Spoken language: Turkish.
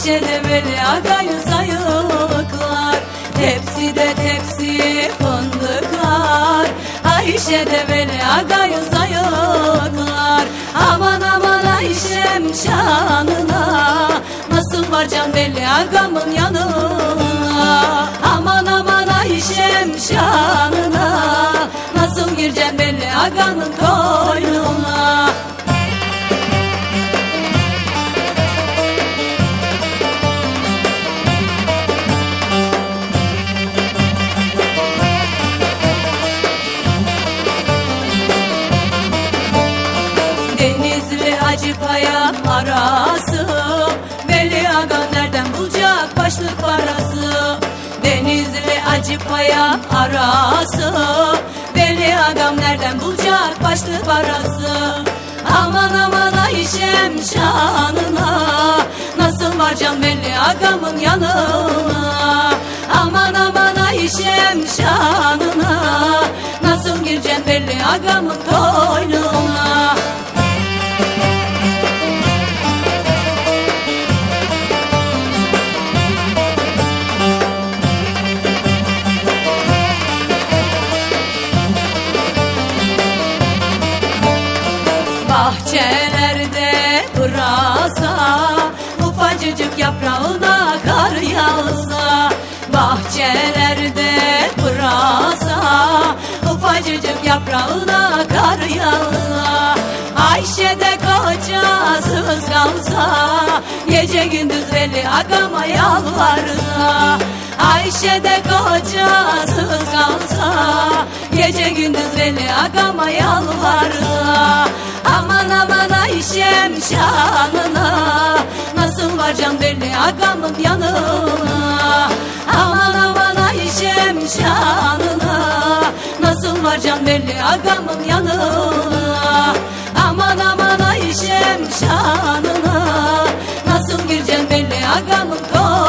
Ayşe'de Veli Aga'yı sayıklar. Tepside tepsi fındıklar. Ayşe'de Veli Aga'yı sayıklar. Aman aman Ayşem şanına. Nasıl varcan Veli Aga'mın yanına? Aman aman Ayşem şanına. Nasıl gireceksin Veli Aga'nın Acıpaya arası Veli Aga nereden bulacak başlık parası? Denizli Acıpaya arası. Veli Agam nereden bulacak başlık parası? Aman aman Ayşem şanına Nasıl varacağım Veli Agam'ın yanına Bahçelerde pırasa Ufacıcık yaprağına kar yağsa Bahçelerde pırasa Ufacıcık yaprağına kar yağsa Ayşe de kocasız kalsa Gece gündüz veli agama yalvarsa Ayşe de kocasız kalsa Gece gündüz veli agama yalvarsa Aman aman Ayşem şanına Nasıl varacağım veli agamın yanına. Aman aman Ayşem şanına Nasıl varacağım veli agamın yanına. Aman aman Ayşem şanına Nasıl gireceksin veli agamın koynuna